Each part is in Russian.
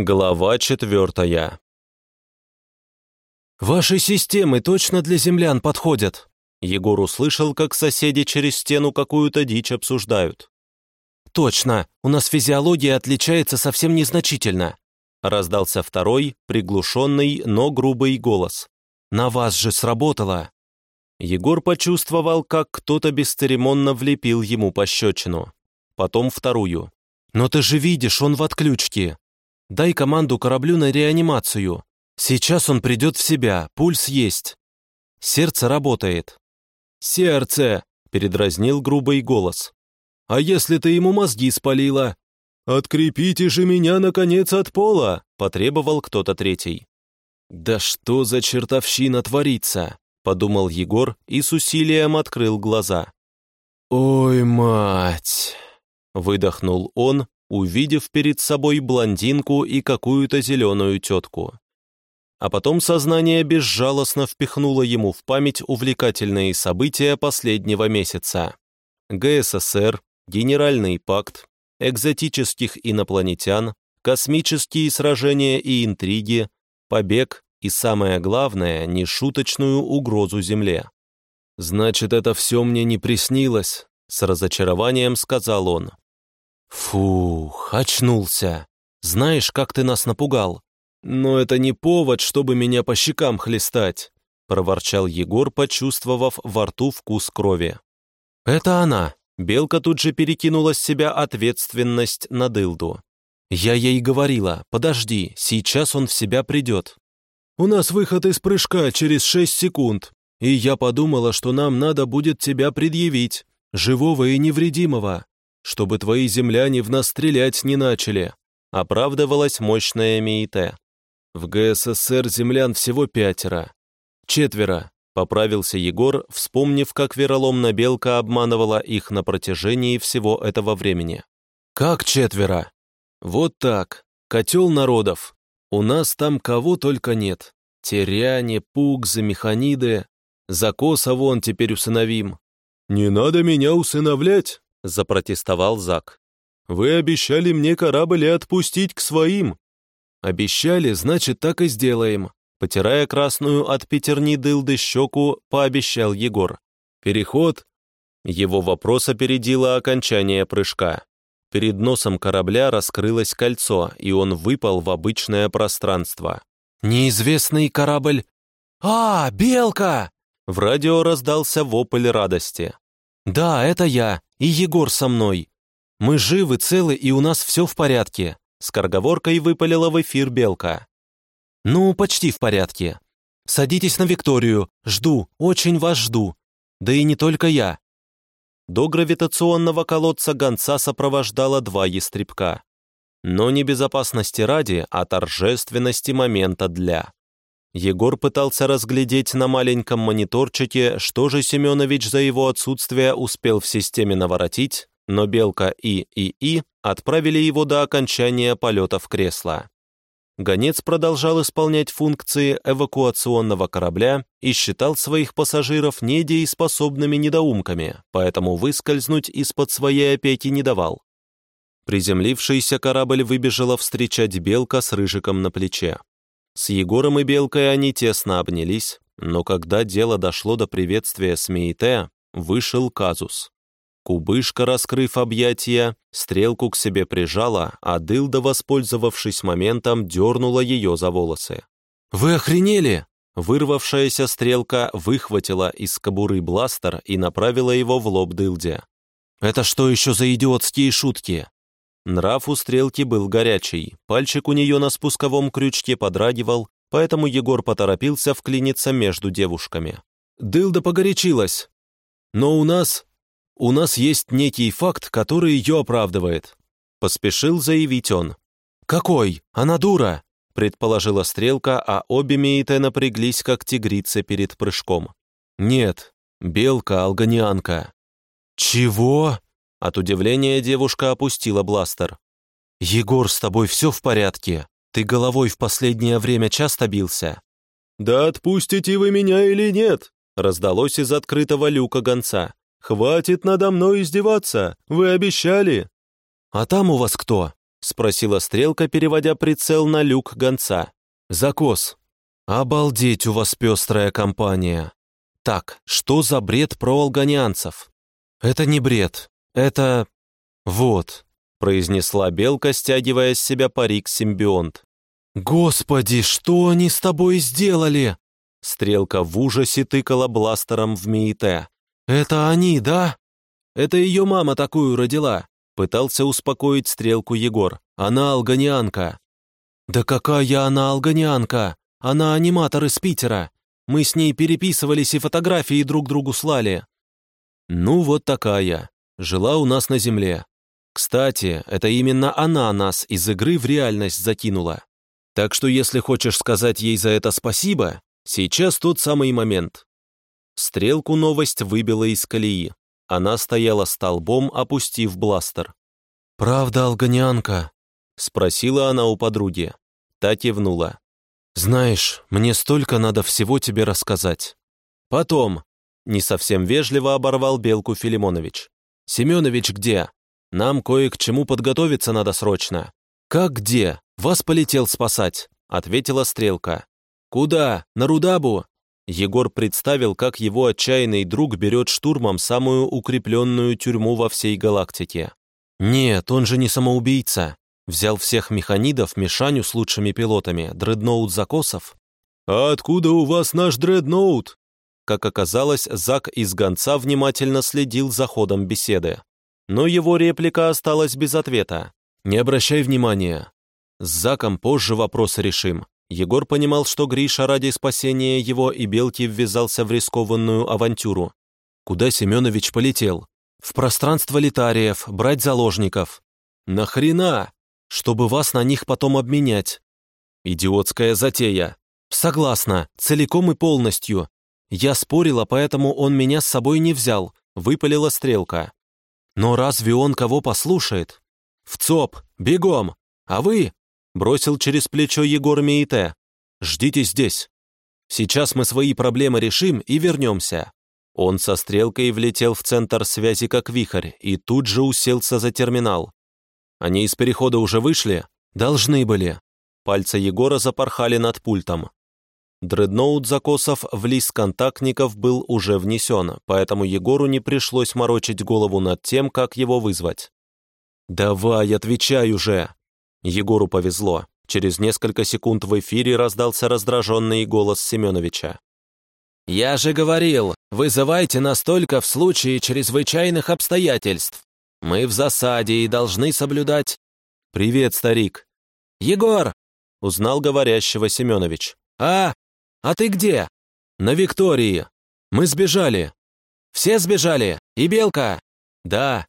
Глава четвертая. «Ваши системы точно для землян подходят!» Егор услышал, как соседи через стену какую-то дичь обсуждают. «Точно! У нас физиология отличается совсем незначительно!» Раздался второй, приглушенный, но грубый голос. «На вас же сработало!» Егор почувствовал, как кто-то бесцеремонно влепил ему пощечину. Потом вторую. «Но ты же видишь, он в отключке!» Дай команду кораблю на реанимацию. Сейчас он придет в себя, пульс есть. Сердце работает». «Сердце!» — передразнил грубый голос. «А если ты ему мозги спалила?» «Открепите же меня, наконец, от пола!» — потребовал кто-то третий. «Да что за чертовщина творится?» — подумал Егор и с усилием открыл глаза. «Ой, мать!» — выдохнул он, увидев перед собой блондинку и какую-то зеленую тетку. А потом сознание безжалостно впихнуло ему в память увлекательные события последнего месяца. ГССР, Генеральный пакт, экзотических инопланетян, космические сражения и интриги, побег и, самое главное, нешуточную угрозу Земле. «Значит, это все мне не приснилось», — с разочарованием сказал он. «Фух, очнулся. Знаешь, как ты нас напугал? Но это не повод, чтобы меня по щекам хлестать», проворчал Егор, почувствовав во рту вкус крови. «Это она!» Белка тут же перекинула с себя ответственность на дылду. «Я ей говорила, подожди, сейчас он в себя придет». «У нас выход из прыжка через шесть секунд, и я подумала, что нам надо будет тебя предъявить, живого и невредимого чтобы твои земляне в нас стрелять не начали», оправдывалась мощная МИИТ. «В ГССР землян всего пятеро. Четверо», поправился Егор, вспомнив, как вероломно Белка обманывала их на протяжении всего этого времени. «Как четверо?» «Вот так. Котел народов. У нас там кого только нет. Теряне, пугзы, механиды. Закоса вон теперь усыновим». «Не надо меня усыновлять!» — запротестовал Зак. «Вы обещали мне корабль и отпустить к своим». «Обещали, значит, так и сделаем», — потирая красную от пятерни дылды щеку, пообещал Егор. «Переход?» Его вопрос опередило окончание прыжка. Перед носом корабля раскрылось кольцо, и он выпал в обычное пространство. «Неизвестный корабль...» «А, белка!» В радио раздался вопль радости. «Да, это я, и Егор со мной. Мы живы, целы, и у нас все в порядке», — скороговоркой выпалила в эфир Белка. «Ну, почти в порядке. Садитесь на Викторию. Жду, очень вас жду. Да и не только я». До гравитационного колодца гонца сопровождало два ястребка. Но не безопасности ради, а торжественности момента для. Егор пытался разглядеть на маленьком мониторчике, что же Семенович за его отсутствие успел в системе наворотить, но Белка и ИИ отправили его до окончания полета в кресло. Гонец продолжал исполнять функции эвакуационного корабля и считал своих пассажиров недееспособными недоумками, поэтому выскользнуть из-под своей опеки не давал. Приземлившийся корабль выбежала встречать Белка с Рыжиком на плече. С Егором и Белкой они тесно обнялись, но когда дело дошло до приветствия Смеите, вышел казус. Кубышка, раскрыв объятия, стрелку к себе прижала, а Дылда, воспользовавшись моментом, дернула ее за волосы. «Вы охренели?» Вырвавшаяся стрелка выхватила из кобуры бластер и направила его в лоб Дылде. «Это что еще за идиотские шутки? Нрав у стрелки был горячий, пальчик у нее на спусковом крючке подрагивал, поэтому Егор поторопился вклиниться между девушками. «Дылда погорячилась. Но у нас... у нас есть некий факт, который ее оправдывает», — поспешил заявить он. «Какой? Она дура!» — предположила стрелка, а обе Мейте напряглись, как тигрицы перед прыжком. «Нет, белка, алганианка». «Чего?» От удивления девушка опустила бластер. «Егор, с тобой все в порядке? Ты головой в последнее время часто бился?» «Да отпустите вы меня или нет?» раздалось из открытого люка гонца. «Хватит надо мной издеваться! Вы обещали!» «А там у вас кто?» — спросила Стрелка, переводя прицел на люк гонца. «Закос. Обалдеть у вас пестрая компания. Так, что за бред про алганянцев?» «Это не бред. Это... вот», — произнесла Белка, стягивая с себя парик-симбионт. «Господи, что они с тобой сделали?» Стрелка в ужасе тыкала бластером в Миите. «Это они, да?» «Это ее мама такую родила», — пытался успокоить Стрелку Егор. «Она алганианка». «Да какая она алганианка? Она аниматор из Питера. Мы с ней переписывались и фотографии друг другу слали». «Ну, вот такая. Жила у нас на земле. Кстати, это именно она нас из игры в реальность закинула. Так что если хочешь сказать ей за это спасибо, сейчас тот самый момент. Стрелку новость выбила из колеи. Она стояла столбом, опустив бластер. «Правда, алганянка?» — спросила она у подруги. Та кивнула. «Знаешь, мне столько надо всего тебе рассказать». «Потом», — не совсем вежливо оборвал Белку Филимонович. «Семенович где? Нам кое к чему подготовиться надо срочно». «Как где? «Вас полетел спасать», — ответила Стрелка. «Куда? На Рудабу?» Егор представил, как его отчаянный друг берет штурмом самую укрепленную тюрьму во всей галактике. «Нет, он же не самоубийца. Взял всех механидов, Мишаню с лучшими пилотами, дредноут Закосов». «А откуда у вас наш дредноут?» Как оказалось, Зак из гонца внимательно следил за ходом беседы. Но его реплика осталась без ответа. «Не обращай внимания. С Заком позже вопрос решим. Егор понимал, что Гриша ради спасения его и Белки ввязался в рискованную авантюру. Куда Семенович полетел? В пространство летариев, брать заложников. Нахрена? Чтобы вас на них потом обменять. Идиотская затея. Согласна, целиком и полностью. Я спорила, поэтому он меня с собой не взял, выпалила стрелка. Но разве он кого послушает? В ЦОП, бегом! А вы, Бросил через плечо Егор Меите. «Ждите здесь. Сейчас мы свои проблемы решим и вернемся». Он со стрелкой влетел в центр связи как вихрь и тут же уселся за терминал. Они из перехода уже вышли? Должны были. Пальцы Егора запорхали над пультом. Дредноут закосов в лист контактников был уже внесен, поэтому Егору не пришлось морочить голову над тем, как его вызвать. «Давай, отвечай уже!» Егору повезло. Через несколько секунд в эфире раздался раздраженный голос Семеновича. «Я же говорил, вызывайте нас только в случае чрезвычайных обстоятельств. Мы в засаде и должны соблюдать...» «Привет, старик». «Егор!» — узнал говорящего Семенович. «А? А ты где?» «На Виктории. Мы сбежали». «Все сбежали? И Белка?» «Да».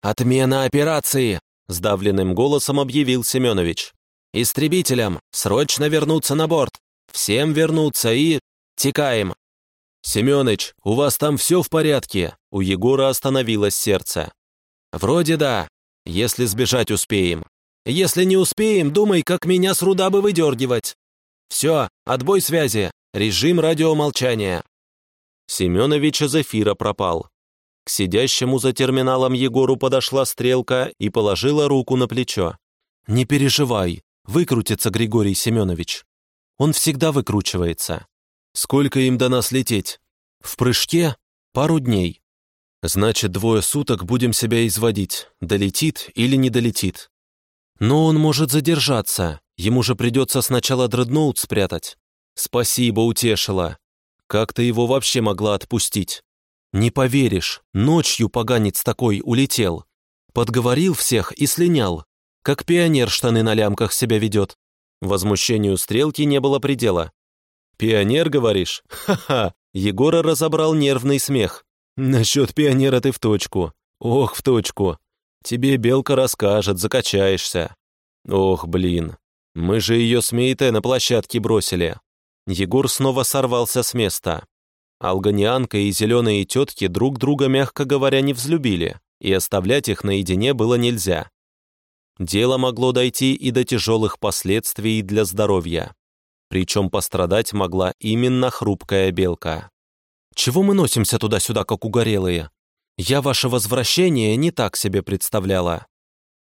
«Отмена операции!» Сдавленным голосом объявил Семенович. «Истребителям! Срочно вернуться на борт! Всем вернуться и... Текаем!» «Семёныч, у вас там все в порядке?» У Егора остановилось сердце. «Вроде да, если сбежать успеем. Если не успеем, думай, как меня с руда бы выдергивать. Все, отбой связи, режим радиомолчания». Семенович из эфира пропал. К сидящему за терминалом Егору подошла стрелка и положила руку на плечо. «Не переживай, выкрутится Григорий Семенович. Он всегда выкручивается. Сколько им до нас лететь? В прыжке? Пару дней. Значит, двое суток будем себя изводить, долетит или не долетит. Но он может задержаться, ему же придется сначала дредноут спрятать. Спасибо, утешила. Как ты его вообще могла отпустить? «Не поверишь, ночью поганец такой улетел. Подговорил всех и слинял. Как пионер штаны на лямках себя ведет». Возмущению стрелки не было предела. «Пионер, говоришь? Ха-ха!» Егора разобрал нервный смех. «Насчет пионера ты в точку. Ох, в точку. Тебе Белка расскажет, закачаешься. Ох, блин. Мы же ее с Мейте на площадке бросили». Егор снова сорвался с места. Алганианка и зеленые тетки друг друга, мягко говоря, не взлюбили, и оставлять их наедине было нельзя. Дело могло дойти и до тяжелых последствий для здоровья. Причем пострадать могла именно хрупкая белка. «Чего мы носимся туда-сюда, как угорелые? Я ваше возвращение не так себе представляла».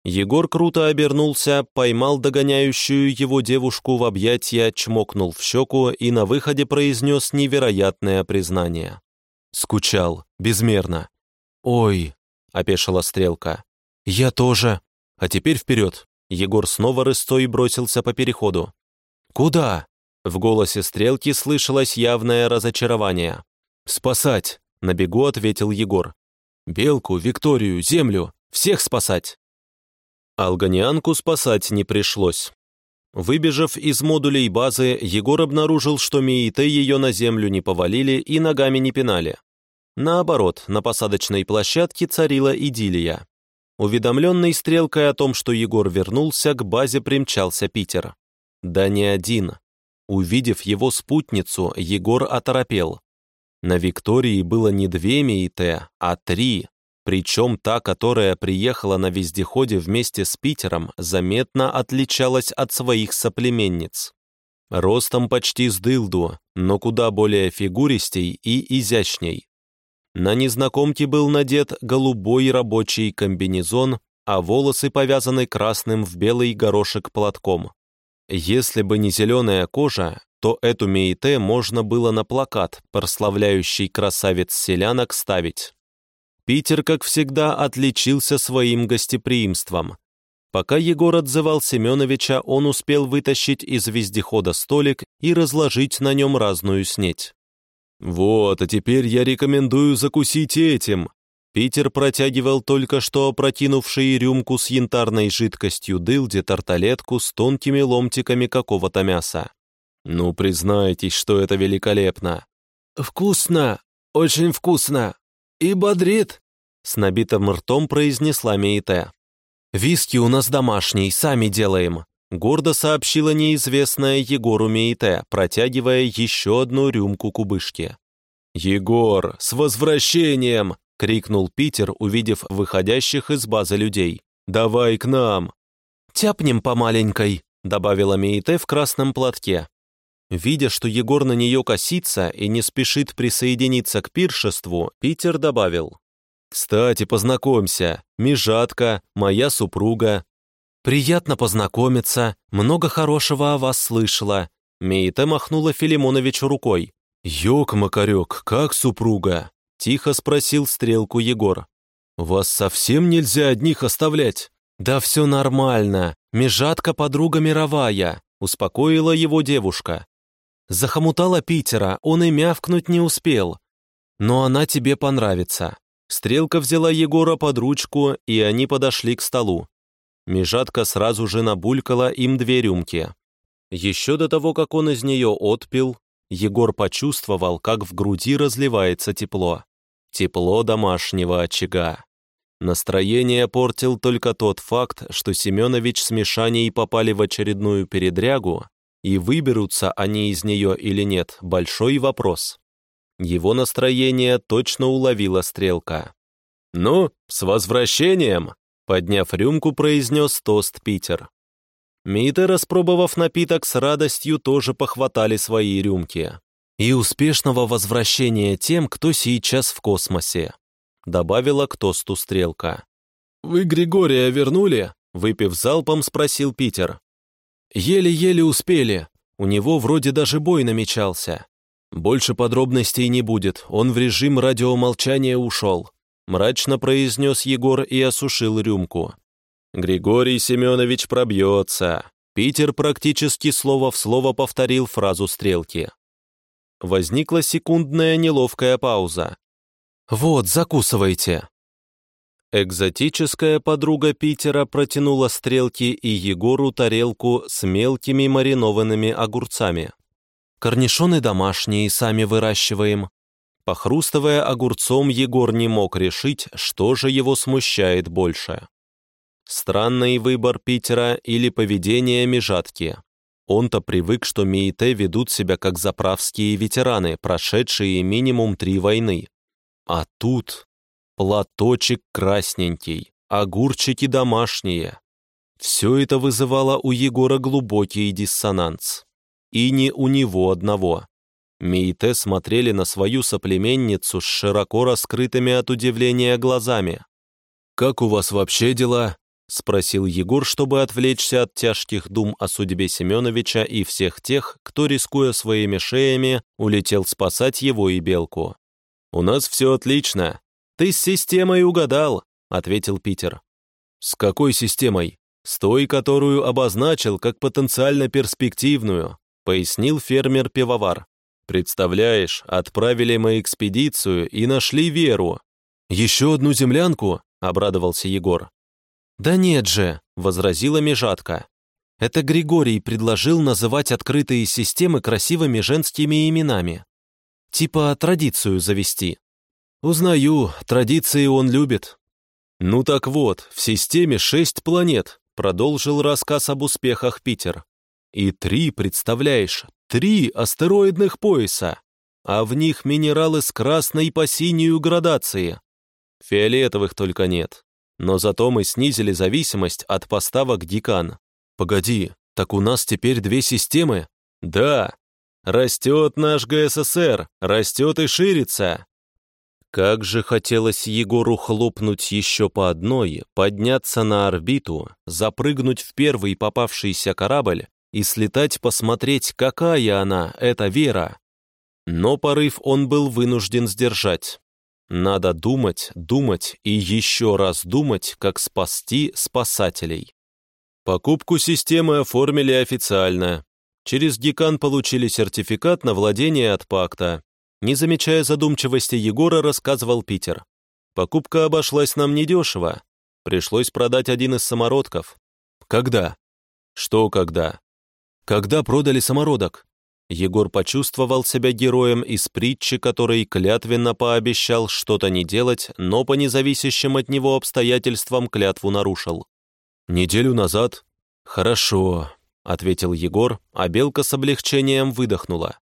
Егор круто обернулся, поймал догоняющую его девушку в объятия, чмокнул в щеку и на выходе произнес невероятное признание. Скучал, безмерно. «Ой», — опешила стрелка, — «я тоже. А теперь вперед». Егор снова рысцой бросился по переходу. «Куда?» В голосе стрелки слышалось явное разочарование. «Спасать!» — на бегу ответил Егор. «Белку, Викторию, Землю! Всех спасать!» Алганианку спасать не пришлось. Выбежав из модулей базы, Егор обнаружил, что Миите ее на землю не повалили и ногами не пинали. Наоборот, на посадочной площадке царила идиллия. Уведомленный стрелкой о том, что Егор вернулся, к базе примчался Питер. Да не один. Увидев его спутницу, Егор оторопел. На Виктории было не две Миите, а три, причем та, которая приехала на вездеходе вместе с Питером, заметно отличалась от своих соплеменниц. Ростом почти с дылду, но куда более фигуристей и изящней. На незнакомке был надет голубой рабочий комбинезон, а волосы повязаны красным в белый горошек платком. Если бы не зеленая кожа, то эту мейте можно было на плакат, прославляющий красавец-селянок, ставить. Питер, как всегда, отличился своим гостеприимством. Пока Егор отзывал Семеновича, он успел вытащить из вездехода столик и разложить на нем разную снеть. «Вот, а теперь я рекомендую закусить этим». Питер протягивал только что опрокинувший рюмку с янтарной жидкостью дылде тарталетку с тонкими ломтиками какого-то мяса. «Ну, признайтесь, что это великолепно». «Вкусно, очень вкусно», «И бодрит!» — с набитым ртом произнесла Мейте. «Виски у нас домашний, сами делаем», — гордо сообщила неизвестная Егору Мейте, протягивая еще одну рюмку кубышки. «Егор, с возвращением!» — крикнул Питер, увидев выходящих из базы людей. «Давай к нам!» «Тяпнем по маленькой», — добавила Мейте в красном платке. Видя, что Егор на нее косится и не спешит присоединиться к пиршеству, Питер добавил. «Кстати, познакомься, Межатка, моя супруга». «Приятно познакомиться, много хорошего о вас слышала». Мейта махнула Филимоновичу рукой. «Ёк-макарёк, как супруга?» Тихо спросил стрелку Егор. «Вас совсем нельзя одних оставлять?» «Да все нормально, Межатка подруга мировая», успокоила его девушка. Захомутала Питера, он и мявкнуть не успел. Но она тебе понравится. Стрелка взяла Егора под ручку, и они подошли к столу. Межатка сразу же набулькала им две рюмки. Еще до того, как он из нее отпил, Егор почувствовал, как в груди разливается тепло. Тепло домашнего очага. Настроение портил только тот факт, что Семенович с Мишаней попали в очередную передрягу, и выберутся они из нее или нет – большой вопрос. Его настроение точно уловила стрелка. «Ну, с возвращением!» – подняв рюмку, произнес тост Питер. Миты, распробовав напиток, с радостью тоже похватали свои рюмки. «И успешного возвращения тем, кто сейчас в космосе», добавила к тосту стрелка. «Вы Григория вернули?» выпив залпом, спросил Питер. Еле-еле успели. У него вроде даже бой намечался. Больше подробностей не будет, он в режим радиомолчания ушел. Мрачно произнес Егор и осушил рюмку. Григорий Семенович пробьется. Питер практически слово в слово повторил фразу стрелки. Возникла секундная неловкая пауза. «Вот, закусывайте», Экзотическая подруга Питера протянула стрелки и Егору тарелку с мелкими маринованными огурцами. Корнишоны домашние, сами выращиваем. Похрустывая огурцом, Егор не мог решить, что же его смущает больше. Странный выбор Питера или поведение межатки. Он-то привык, что МИИТ ведут себя как заправские ветераны, прошедшие минимум три войны. А тут платочек красненький, огурчики домашние. Все это вызывало у Егора глубокий диссонанс. И не у него одного. Мейте смотрели на свою соплеменницу с широко раскрытыми от удивления глазами. «Как у вас вообще дела?» спросил Егор, чтобы отвлечься от тяжких дум о судьбе Семеновича и всех тех, кто, рискуя своими шеями, улетел спасать его и Белку. «У нас все отлично. Ты с системой угадал», — ответил Питер. «С какой системой?» «С той, которую обозначил как потенциально перспективную», — пояснил фермер-пивовар. «Представляешь, отправили мы экспедицию и нашли Веру». «Еще одну землянку?» — обрадовался Егор. «Да нет же», — возразила Межатка. «Это Григорий предложил называть открытые системы красивыми женскими именами. Типа традицию завести». «Узнаю, традиции он любит». «Ну так вот, в системе шесть планет», — продолжил рассказ об успехах Питер. «И три, представляешь, три астероидных пояса, а в них минералы с красной по синюю градации. Фиолетовых только нет. Но зато мы снизили зависимость от поставок Дикан. Погоди, так у нас теперь две системы? Да. Растет наш ГССР, растет и ширится. Как же хотелось Егору хлопнуть еще по одной, подняться на орбиту, запрыгнуть в первый попавшийся корабль и слетать посмотреть, какая она, эта Вера. Но порыв он был вынужден сдержать. Надо думать, думать и еще раз думать, как спасти спасателей. Покупку системы оформили официально. Через декан получили сертификат на владение от пакта. Не замечая задумчивости Егора, рассказывал Питер. Покупка обошлась нам недешево. Пришлось продать один из самородков. Когда? Что когда? Когда продали самородок? Егор почувствовал себя героем из притчи, который клятвенно пообещал что-то не делать, но по независящим от него обстоятельствам клятву нарушил. «Неделю назад?» «Хорошо», — ответил Егор, а Белка с облегчением выдохнула.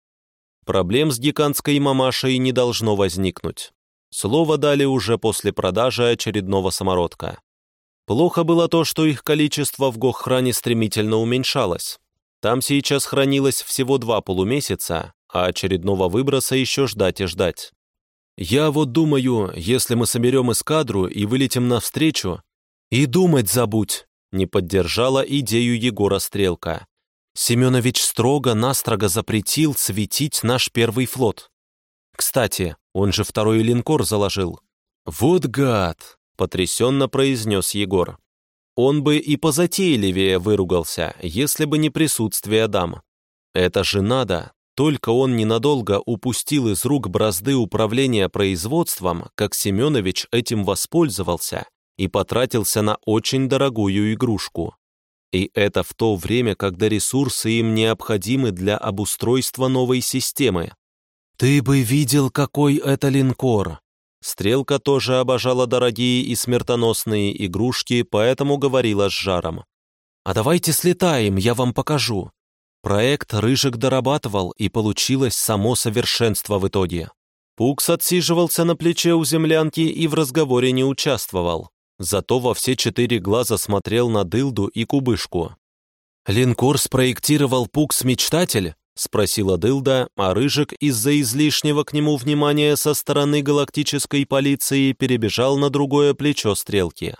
Проблем с гигантской мамашей не должно возникнуть. Слово дали уже после продажи очередного самородка. Плохо было то, что их количество в Гохране стремительно уменьшалось. Там сейчас хранилось всего два полумесяца, а очередного выброса еще ждать и ждать. Я вот думаю, если мы соберем эскадру и вылетим навстречу... И думать забудь, не поддержала идею Егора Стрелка. Семенович строго-настрого запретил светить наш первый флот. Кстати, он же второй линкор заложил. «Вот гад!» — потрясенно произнес Егор. Он бы и позатейливее выругался, если бы не присутствие дам. Это же надо, только он ненадолго упустил из рук бразды управления производством, как Семенович этим воспользовался и потратился на очень дорогую игрушку. И это в то время, когда ресурсы им необходимы для обустройства новой системы. «Ты бы видел, какой это линкор!» Стрелка тоже обожала дорогие и смертоносные игрушки, поэтому говорила с жаром. «А давайте слетаем, я вам покажу». Проект Рыжик дорабатывал, и получилось само совершенство в итоге. Пукс отсиживался на плече у землянки и в разговоре не участвовал. Зато во все четыре глаза смотрел на дылду и кубышку. «Линкор спроектировал Пукс-мечтатель?» — спросила Дылда, а Рыжик из-за излишнего к нему внимания со стороны галактической полиции перебежал на другое плечо стрелки.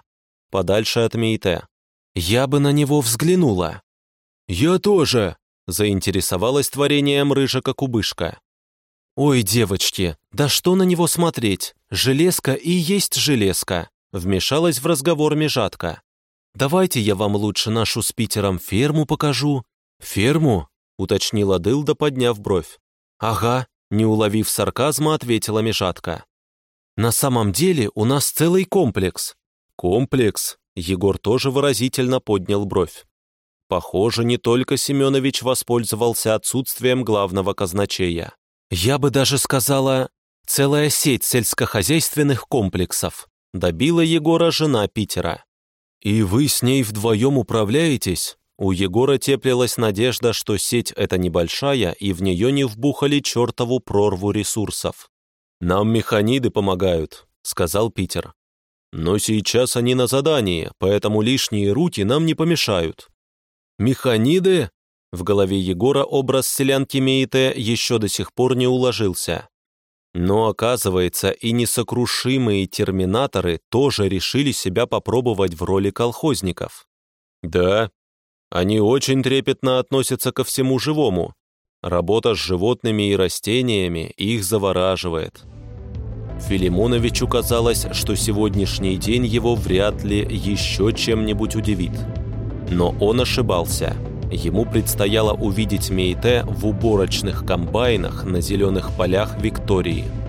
Подальше от Мейте. «Я бы на него взглянула». «Я тоже», — заинтересовалась творением Рыжика Кубышка. «Ой, девочки, да что на него смотреть? Железка и есть железка», — вмешалась в разговор Межатка. «Давайте я вам лучше нашу с Питером ферму покажу». «Ферму?» — уточнила Дылда, подняв бровь. «Ага», — не уловив сарказма, ответила Межатка. «На самом деле у нас целый комплекс». «Комплекс?» — Егор тоже выразительно поднял бровь. Похоже, не только Семенович воспользовался отсутствием главного казначея. «Я бы даже сказала, целая сеть сельскохозяйственных комплексов», добила Егора жена Питера. «И вы с ней вдвоем управляетесь?» У Егора теплилась надежда, что сеть эта небольшая, и в нее не вбухали чертову прорву ресурсов. «Нам механиды помогают», — сказал Питер. «Но сейчас они на задании, поэтому лишние руки нам не помешают». «Механиды?» В голове Егора образ селянки Мейте еще до сих пор не уложился. Но оказывается, и несокрушимые терминаторы тоже решили себя попробовать в роли колхозников. Да, они очень трепетно относятся ко всему живому. Работа с животными и растениями их завораживает. Филимоновичу казалось, что сегодняшний день его вряд ли еще чем-нибудь удивит. Но он ошибался. Ему предстояло увидеть Мейте в уборочных комбайнах на зеленых полях Виктории –